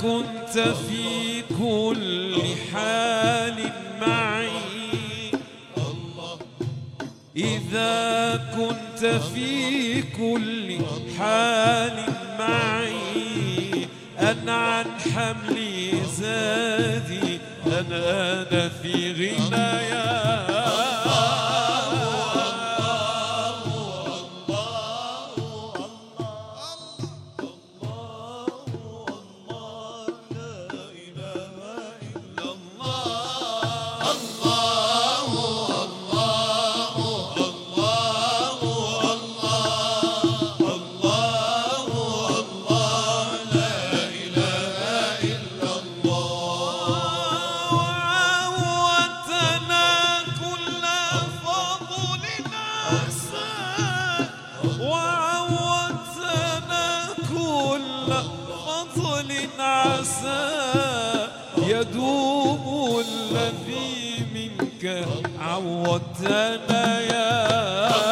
كنت في كل حال معي؟ إذا كنت في كل حال معي أنا عن حملي زادي أنا أنا في غنايا فضل عسى يدوم الذي منك عودتنا يا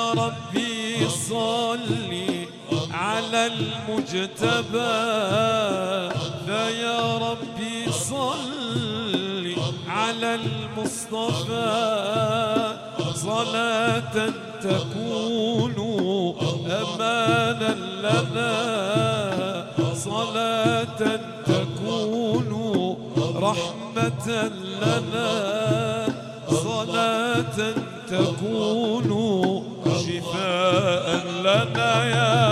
فيا ربي صلي على المجتبى. فيا ربي صلي على المصطفى. صلاة تكون أمانا لنا. صلاة تكون رحمة لنا. صلاة تكون شفاء لنا يا